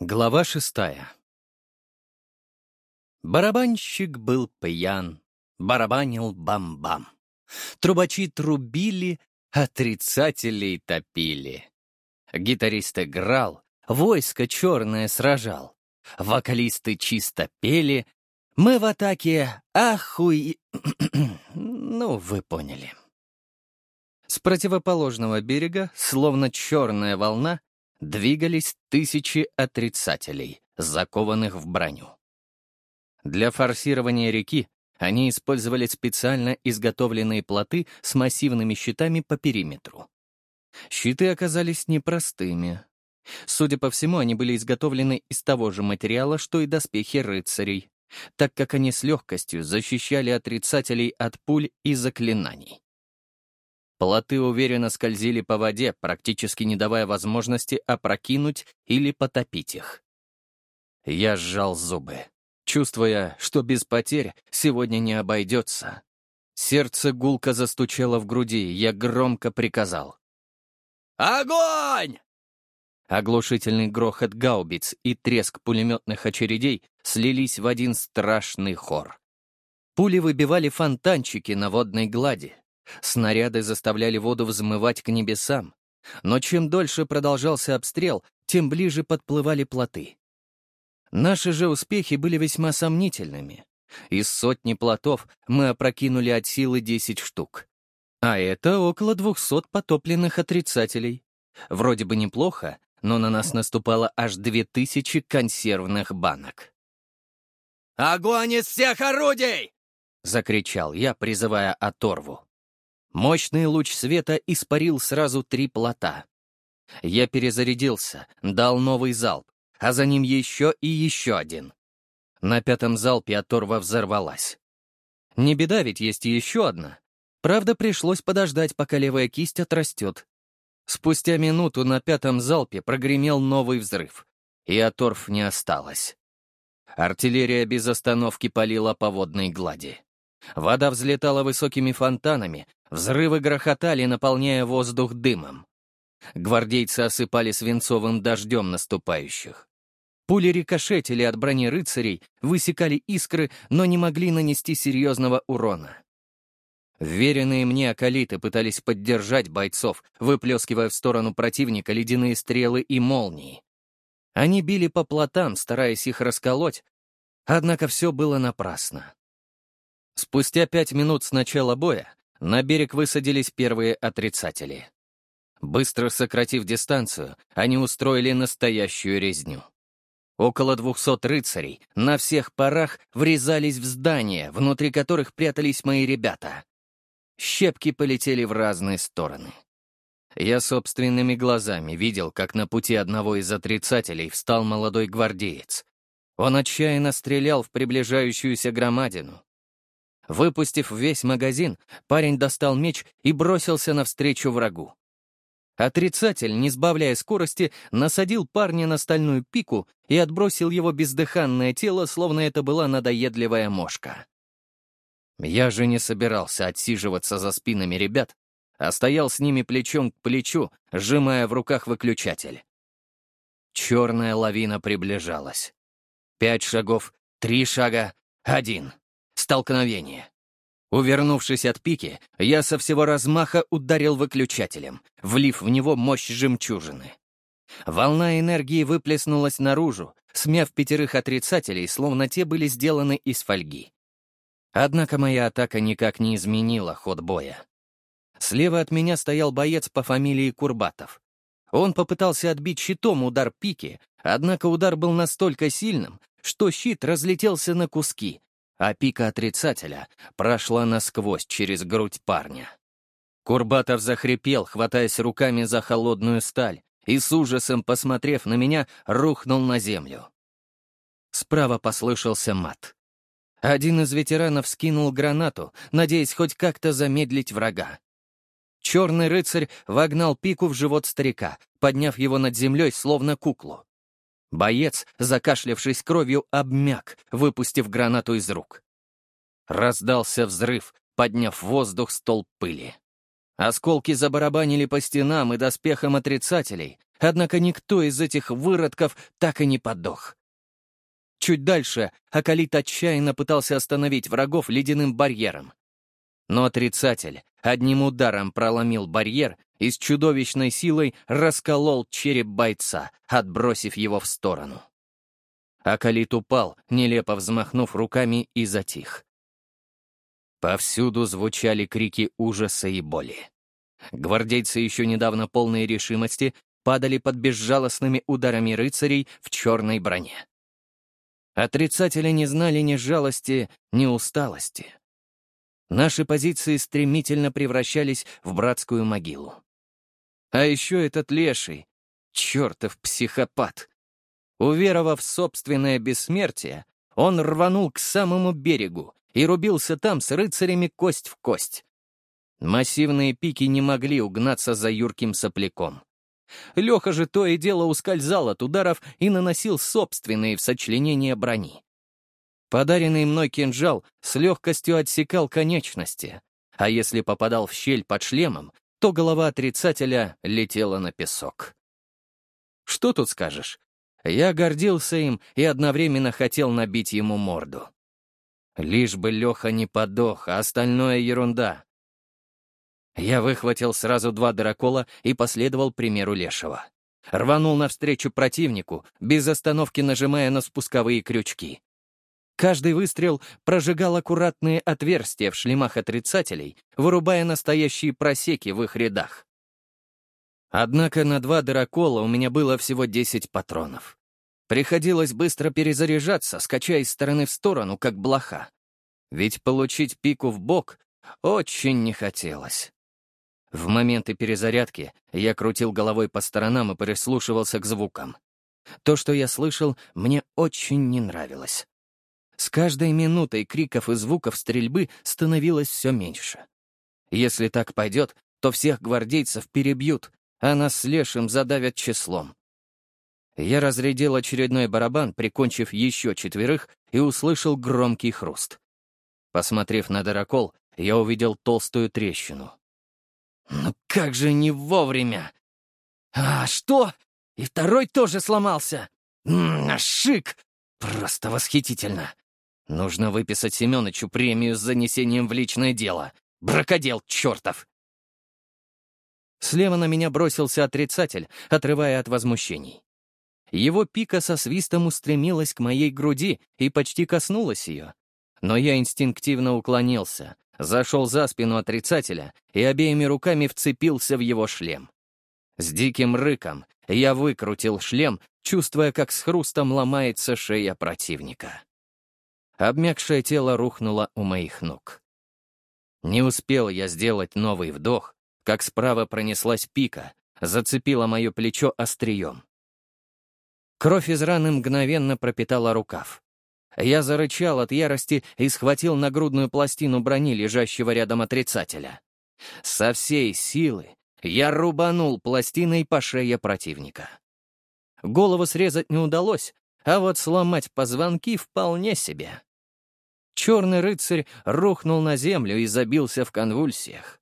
Глава шестая Барабанщик был пьян, барабанил бам-бам. Трубачи трубили, отрицателей топили. Гитарист играл, войско черное сражал. Вокалисты чисто пели. Мы в атаке, ахуй... ну, вы поняли. С противоположного берега, словно черная волна, двигались тысячи отрицателей, закованных в броню. Для форсирования реки они использовали специально изготовленные плоты с массивными щитами по периметру. Щиты оказались непростыми. Судя по всему, они были изготовлены из того же материала, что и доспехи рыцарей, так как они с легкостью защищали отрицателей от пуль и заклинаний. Плоты уверенно скользили по воде, практически не давая возможности опрокинуть или потопить их. Я сжал зубы, чувствуя, что без потерь сегодня не обойдется. Сердце гулко застучало в груди, я громко приказал. «Огонь!» Оглушительный грохот гаубиц и треск пулеметных очередей слились в один страшный хор. Пули выбивали фонтанчики на водной глади, Снаряды заставляли воду взмывать к небесам. Но чем дольше продолжался обстрел, тем ближе подплывали плоты. Наши же успехи были весьма сомнительными. Из сотни плотов мы опрокинули от силы 10 штук. А это около 200 потопленных отрицателей. Вроде бы неплохо, но на нас наступало аж 2000 консервных банок. «Огонь из всех орудий!» — закричал я, призывая оторву. Мощный луч света испарил сразу три плота. Я перезарядился, дал новый залп, а за ним еще и еще один. На пятом залпе оторва взорвалась. Не беда, ведь есть еще одна. Правда, пришлось подождать, пока левая кисть отрастет. Спустя минуту на пятом залпе прогремел новый взрыв, и оторв не осталось. Артиллерия без остановки палила по водной глади. Вода взлетала высокими фонтанами, взрывы грохотали, наполняя воздух дымом. Гвардейцы осыпали свинцовым дождем наступающих. Пули рикошетили от брони рыцарей, высекали искры, но не могли нанести серьезного урона. Веренные мне акалиты пытались поддержать бойцов, выплескивая в сторону противника ледяные стрелы и молнии. Они били по плотам, стараясь их расколоть, однако все было напрасно. Спустя пять минут с начала боя на берег высадились первые отрицатели. Быстро сократив дистанцию, они устроили настоящую резню. Около двухсот рыцарей на всех парах врезались в здания, внутри которых прятались мои ребята. Щепки полетели в разные стороны. Я собственными глазами видел, как на пути одного из отрицателей встал молодой гвардеец. Он отчаянно стрелял в приближающуюся громадину, Выпустив весь магазин, парень достал меч и бросился навстречу врагу. Отрицатель, не сбавляя скорости, насадил парня на стальную пику и отбросил его бездыханное тело, словно это была надоедливая мошка. Я же не собирался отсиживаться за спинами ребят, а стоял с ними плечом к плечу, сжимая в руках выключатель. Черная лавина приближалась. Пять шагов, три шага, один. Столкновение. Увернувшись от пики, я со всего размаха ударил выключателем, влив в него мощь жемчужины. Волна энергии выплеснулась наружу, смяв пятерых отрицателей, словно те были сделаны из фольги. Однако моя атака никак не изменила ход боя. Слева от меня стоял боец по фамилии Курбатов. Он попытался отбить щитом удар пики, однако удар был настолько сильным, что щит разлетелся на куски, а пика отрицателя прошла насквозь через грудь парня. Курбатов захрипел, хватаясь руками за холодную сталь, и с ужасом, посмотрев на меня, рухнул на землю. Справа послышался мат. Один из ветеранов скинул гранату, надеясь хоть как-то замедлить врага. Черный рыцарь вогнал пику в живот старика, подняв его над землей, словно куклу. Боец, закашлявшись кровью, обмяк, выпустив гранату из рук. Раздался взрыв, подняв в воздух столб пыли. Осколки забарабанили по стенам и доспехам отрицателей, однако никто из этих выродков так и не подох. Чуть дальше Акалит отчаянно пытался остановить врагов ледяным барьером. Но отрицатель одним ударом проломил барьер и с чудовищной силой расколол череп бойца, отбросив его в сторону. Акалит упал, нелепо взмахнув руками, и затих. Повсюду звучали крики ужаса и боли. Гвардейцы, еще недавно полные решимости, падали под безжалостными ударами рыцарей в черной броне. Отрицатели не знали ни жалости, ни усталости. Наши позиции стремительно превращались в братскую могилу. А еще этот леший, чертов психопат. Уверовав в собственное бессмертие, он рванул к самому берегу и рубился там с рыцарями кость в кость. Массивные пики не могли угнаться за юрким сопляком. Леха же то и дело ускользал от ударов и наносил собственные в сочленения брони. Подаренный мной кинжал с легкостью отсекал конечности, а если попадал в щель под шлемом, то голова отрицателя летела на песок. Что тут скажешь? Я гордился им и одновременно хотел набить ему морду. Лишь бы Леха не подох, а остальное ерунда. Я выхватил сразу два дырокола и последовал примеру Лешего. Рванул навстречу противнику, без остановки нажимая на спусковые крючки. Каждый выстрел прожигал аккуратные отверстия в шлемах отрицателей, вырубая настоящие просеки в их рядах. Однако на два дырокола у меня было всего 10 патронов. Приходилось быстро перезаряжаться, скачая из стороны в сторону, как блоха. Ведь получить пику в бок очень не хотелось. В моменты перезарядки я крутил головой по сторонам и прислушивался к звукам. То, что я слышал, мне очень не нравилось. С каждой минутой криков и звуков стрельбы становилось все меньше. Если так пойдет, то всех гвардейцев перебьют, а нас с Лешим задавят числом. Я разрядил очередной барабан, прикончив еще четверых, и услышал громкий хруст. Посмотрев на дырокол, я увидел толстую трещину. Ну как же не вовремя! А что? И второй тоже сломался? Ммм, шик! Просто восхитительно! Нужно выписать Семёнычу премию с занесением в личное дело. Бракодел чертов! Слева на меня бросился отрицатель, отрывая от возмущений. Его пика со свистом устремилась к моей груди и почти коснулась ее. Но я инстинктивно уклонился, зашел за спину отрицателя и обеими руками вцепился в его шлем. С диким рыком я выкрутил шлем, чувствуя, как с хрустом ломается шея противника. Обмякшее тело рухнуло у моих ног. Не успел я сделать новый вдох, как справа пронеслась пика, зацепила мое плечо острием. Кровь из раны мгновенно пропитала рукав. Я зарычал от ярости и схватил нагрудную пластину брони, лежащего рядом отрицателя. Со всей силы я рубанул пластиной по шее противника. Голову срезать не удалось, а вот сломать позвонки вполне себе. Черный рыцарь рухнул на землю и забился в конвульсиях.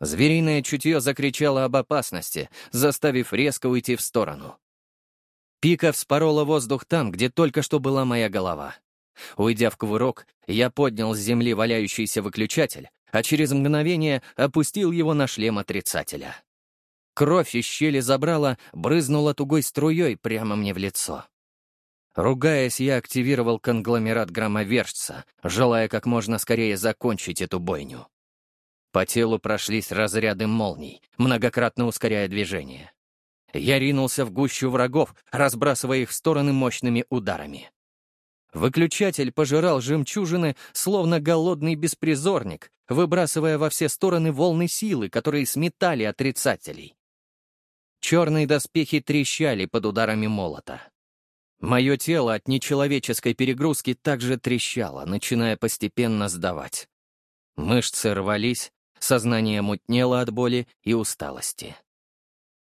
Звериное чутье закричало об опасности, заставив резко уйти в сторону. Пика вспорола воздух там, где только что была моя голова. Уйдя в кувырок, я поднял с земли валяющийся выключатель, а через мгновение опустил его на шлем отрицателя. Кровь из щели забрала, брызнула тугой струей прямо мне в лицо. Ругаясь, я активировал конгломерат громовержца, желая как можно скорее закончить эту бойню. По телу прошлись разряды молний, многократно ускоряя движение. Я ринулся в гущу врагов, разбрасывая их в стороны мощными ударами. Выключатель пожирал жемчужины, словно голодный беспризорник, выбрасывая во все стороны волны силы, которые сметали отрицателей. Черные доспехи трещали под ударами молота. Мое тело от нечеловеческой перегрузки также трещало, начиная постепенно сдавать. Мышцы рвались, сознание мутнело от боли и усталости.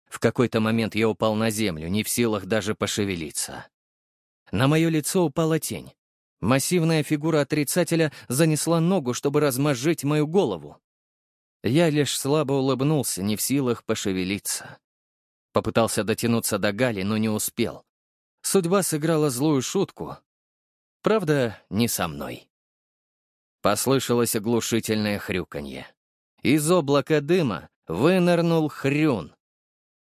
В какой-то момент я упал на землю, не в силах даже пошевелиться. На мое лицо упала тень. Массивная фигура отрицателя занесла ногу, чтобы размозжить мою голову. Я лишь слабо улыбнулся, не в силах пошевелиться. Попытался дотянуться до Гали, но не успел. Судьба сыграла злую шутку. Правда, не со мной. Послышалось оглушительное хрюканье. Из облака дыма вынырнул хрюн.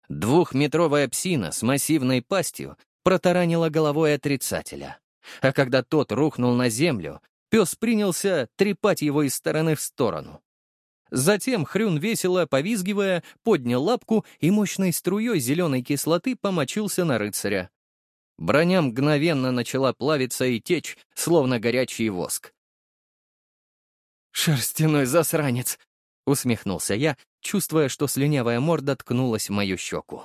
Двухметровая псина с массивной пастью протаранила головой отрицателя. А когда тот рухнул на землю, пес принялся трепать его из стороны в сторону. Затем Хрюн, весело повизгивая, поднял лапку и мощной струей зеленой кислоты помочился на рыцаря. Броня мгновенно начала плавиться и течь, словно горячий воск. «Шерстяной засранец!» — усмехнулся я, чувствуя, что слюнявая морда ткнулась в мою щеку.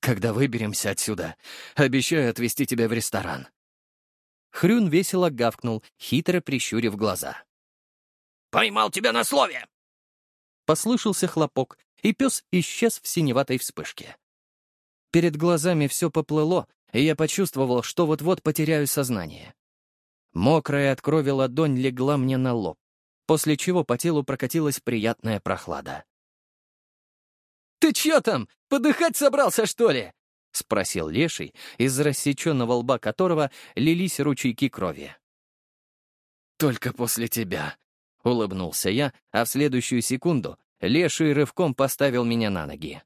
«Когда выберемся отсюда, обещаю отвезти тебя в ресторан». Хрюн весело гавкнул, хитро прищурив глаза. «Поймал тебя на слове!» Послышался хлопок, и пес исчез в синеватой вспышке. Перед глазами все поплыло, и я почувствовал, что вот-вот потеряю сознание. Мокрая от крови ладонь легла мне на лоб после чего по телу прокатилась приятная прохлада. «Ты чё там, подыхать собрался, что ли?» — спросил Леший, из рассеченного лба которого лились ручейки крови. «Только после тебя», — улыбнулся я, а в следующую секунду Леший рывком поставил меня на ноги.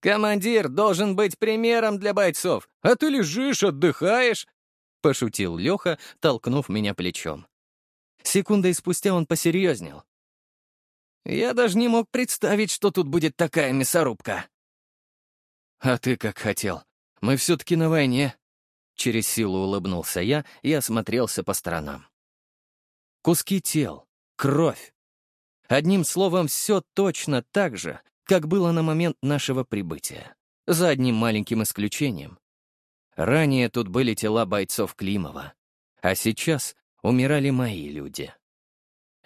«Командир должен быть примером для бойцов, а ты лежишь, отдыхаешь», — пошутил Леха, толкнув меня плечом. Секундой спустя он посерьезнел. «Я даже не мог представить, что тут будет такая мясорубка». «А ты как хотел. Мы все-таки на войне». Через силу улыбнулся я и осмотрелся по сторонам. Куски тел, кровь. Одним словом, все точно так же, как было на момент нашего прибытия. За одним маленьким исключением. Ранее тут были тела бойцов Климова. А сейчас умирали мои люди.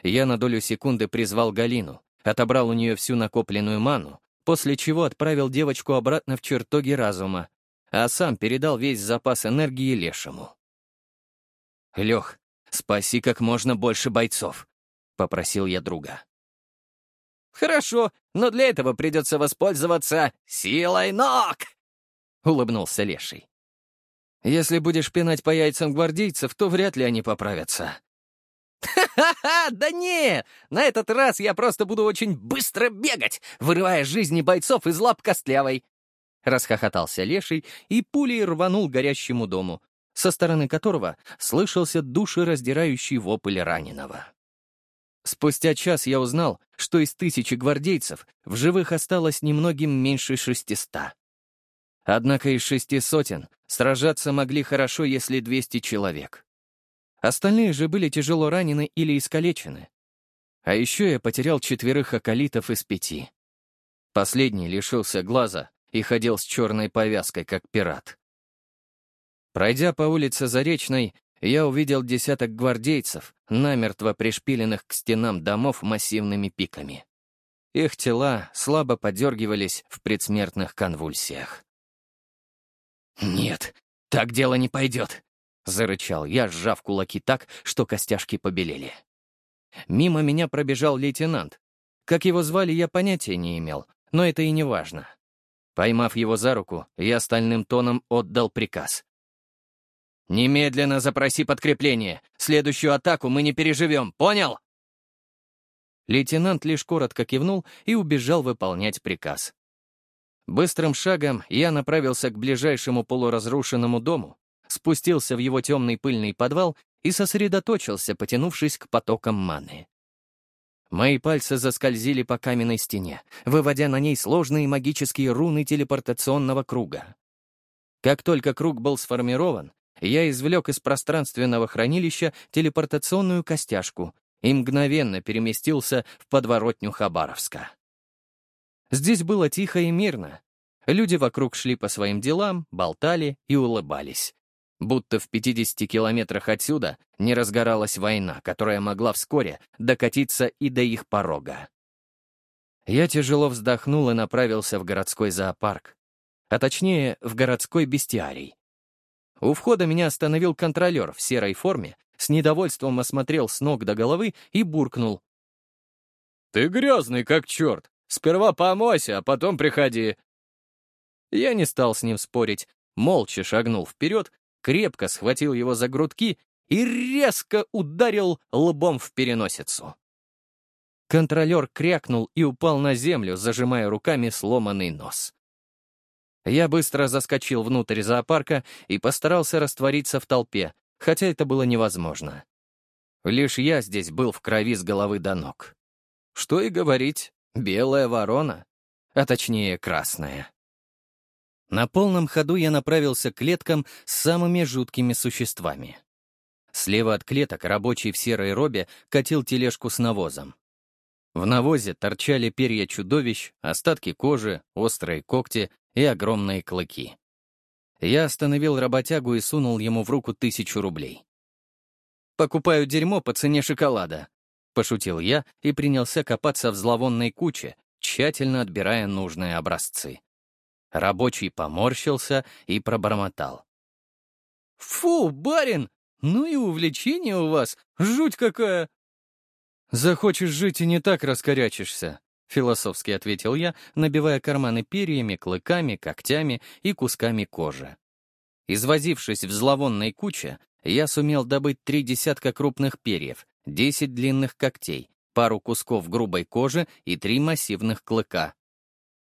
Я на долю секунды призвал Галину, отобрал у нее всю накопленную ману, после чего отправил девочку обратно в чертоги разума, а сам передал весь запас энергии Лешему. «Лех, спаси как можно больше бойцов», — попросил я друга. «Хорошо, но для этого придется воспользоваться силой ног!» — улыбнулся Леший. Если будешь пинать по яйцам гвардейцев, то вряд ли они поправятся. «Ха-ха-ха! Да не! На этот раз я просто буду очень быстро бегать, вырывая жизни бойцов из лап костлявой!» Расхохотался леший и пулей рванул горящему дому, со стороны которого слышался душераздирающий вопль раненого. Спустя час я узнал, что из тысячи гвардейцев в живых осталось немногим меньше шестиста. Однако из шести сотен сражаться могли хорошо, если 200 человек. Остальные же были тяжело ранены или искалечены. А еще я потерял четверых околитов из пяти. Последний лишился глаза и ходил с черной повязкой, как пират. Пройдя по улице Заречной, я увидел десяток гвардейцев, намертво пришпиленных к стенам домов массивными пиками. Их тела слабо подергивались в предсмертных конвульсиях. «Нет, так дело не пойдет», — зарычал я, сжав кулаки так, что костяшки побелели. Мимо меня пробежал лейтенант. Как его звали, я понятия не имел, но это и не важно. Поймав его за руку, я стальным тоном отдал приказ. «Немедленно запроси подкрепление. Следующую атаку мы не переживем, понял?» Лейтенант лишь коротко кивнул и убежал выполнять приказ. Быстрым шагом я направился к ближайшему полуразрушенному дому, спустился в его темный пыльный подвал и сосредоточился, потянувшись к потокам маны. Мои пальцы заскользили по каменной стене, выводя на ней сложные магические руны телепортационного круга. Как только круг был сформирован, я извлек из пространственного хранилища телепортационную костяшку и мгновенно переместился в подворотню Хабаровска. Здесь было тихо и мирно. Люди вокруг шли по своим делам, болтали и улыбались. Будто в 50 километрах отсюда не разгоралась война, которая могла вскоре докатиться и до их порога. Я тяжело вздохнул и направился в городской зоопарк. А точнее, в городской бестиарий. У входа меня остановил контролер в серой форме, с недовольством осмотрел с ног до головы и буркнул. «Ты грязный, как черт! Сперва помойся, а потом приходи. Я не стал с ним спорить, молча шагнул вперед, крепко схватил его за грудки и резко ударил лбом в переносицу. Контролер крякнул и упал на землю, зажимая руками сломанный нос. Я быстро заскочил внутрь зоопарка и постарался раствориться в толпе, хотя это было невозможно. Лишь я здесь был в крови с головы до ног. Что и говорить, белая ворона, а точнее красная. На полном ходу я направился к клеткам с самыми жуткими существами. Слева от клеток рабочий в серой робе катил тележку с навозом. В навозе торчали перья чудовищ, остатки кожи, острые когти и огромные клыки. Я остановил работягу и сунул ему в руку тысячу рублей. «Покупаю дерьмо по цене шоколада», — пошутил я и принялся копаться в зловонной куче, тщательно отбирая нужные образцы. Рабочий поморщился и пробормотал. «Фу, барин! Ну и увлечение у вас! Жуть какая!» «Захочешь жить и не так раскорячишься», — философски ответил я, набивая карманы перьями, клыками, когтями и кусками кожи. Извозившись в зловонной куче, я сумел добыть три десятка крупных перьев, десять длинных когтей, пару кусков грубой кожи и три массивных клыка.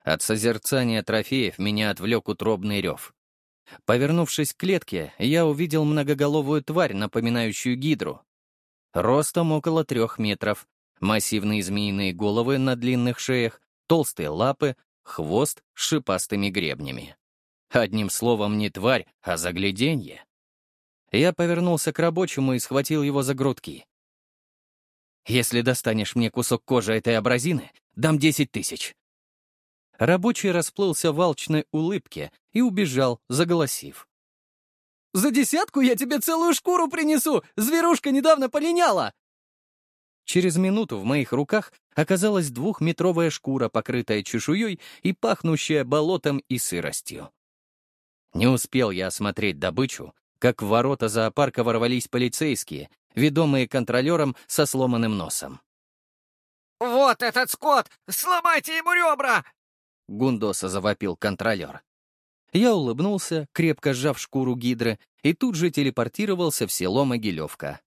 От созерцания трофеев меня отвлек утробный рев. Повернувшись к клетке, я увидел многоголовую тварь, напоминающую гидру, Ростом около трех метров, массивные змеиные головы на длинных шеях, толстые лапы, хвост с шипастыми гребнями. Одним словом, не тварь, а загляденье. Я повернулся к рабочему и схватил его за грудки. «Если достанешь мне кусок кожи этой абразины, дам десять тысяч». Рабочий расплылся в алчной улыбке и убежал, заголосив. За десятку я тебе целую шкуру принесу! Зверушка недавно полиняла!» Через минуту в моих руках оказалась двухметровая шкура, покрытая чешуей и пахнущая болотом и сыростью. Не успел я осмотреть добычу, как в ворота зоопарка ворвались полицейские, ведомые контролером со сломанным носом. «Вот этот скот! Сломайте ему ребра!» Гундоса завопил контролер. Я улыбнулся, крепко сжав шкуру гидры, и тут же телепортировался в село Могилевка.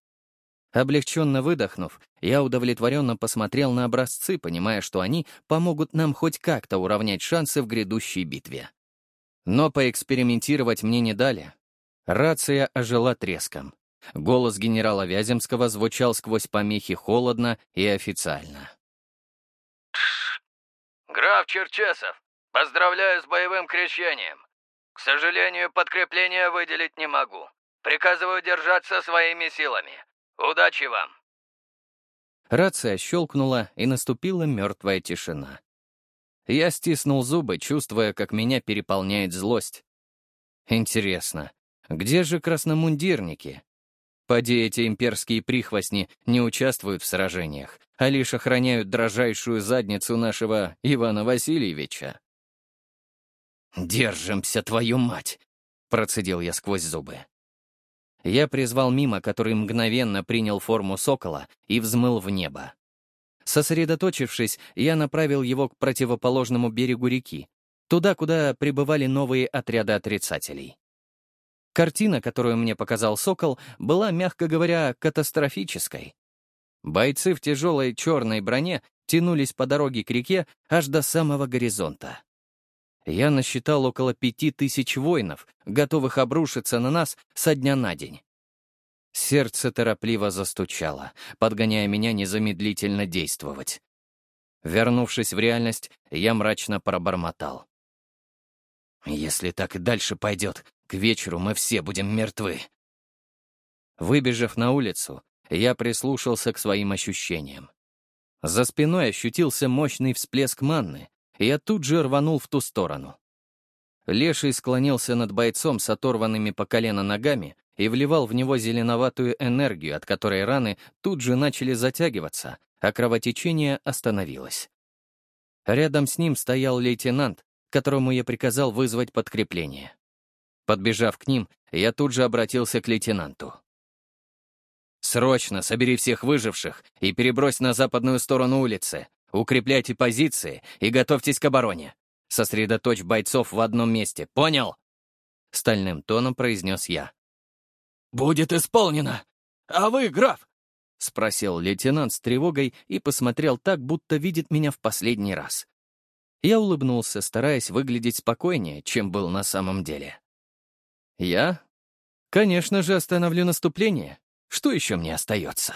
Облегченно выдохнув, я удовлетворенно посмотрел на образцы, понимая, что они помогут нам хоть как-то уравнять шансы в грядущей битве. Но поэкспериментировать мне не дали. Рация ожила треском. Голос генерала Вяземского звучал сквозь помехи холодно и официально. «Граф Черчесов, поздравляю с боевым крещением. К сожалению, подкрепление выделить не могу. Приказываю держаться своими силами. Удачи вам!» Рация щелкнула, и наступила мертвая тишина. Я стиснул зубы, чувствуя, как меня переполняет злость. Интересно, где же красномундирники? Поди эти имперские прихвостни не участвуют в сражениях, а лишь охраняют дрожайшую задницу нашего Ивана Васильевича. «Держимся, твою мать!» — процедил я сквозь зубы. Я призвал мимо, который мгновенно принял форму сокола и взмыл в небо. Сосредоточившись, я направил его к противоположному берегу реки, туда, куда прибывали новые отряды отрицателей. Картина, которую мне показал сокол, была, мягко говоря, катастрофической. Бойцы в тяжелой черной броне тянулись по дороге к реке аж до самого горизонта. Я насчитал около пяти тысяч воинов, готовых обрушиться на нас со дня на день. Сердце торопливо застучало, подгоняя меня незамедлительно действовать. Вернувшись в реальность, я мрачно пробормотал. «Если так и дальше пойдет, к вечеру мы все будем мертвы». Выбежав на улицу, я прислушался к своим ощущениям. За спиной ощутился мощный всплеск манны, я тут же рванул в ту сторону. Леший склонился над бойцом с оторванными по колено ногами и вливал в него зеленоватую энергию, от которой раны тут же начали затягиваться, а кровотечение остановилось. Рядом с ним стоял лейтенант, которому я приказал вызвать подкрепление. Подбежав к ним, я тут же обратился к лейтенанту. «Срочно собери всех выживших и перебрось на западную сторону улицы. Укрепляйте позиции и готовьтесь к обороне. Сосредоточь бойцов в одном месте, понял?» Стальным тоном произнес я. «Будет исполнено! А вы, граф?» — спросил лейтенант с тревогой и посмотрел так, будто видит меня в последний раз. Я улыбнулся, стараясь выглядеть спокойнее, чем был на самом деле. «Я? Конечно же, остановлю наступление. Что еще мне остается?»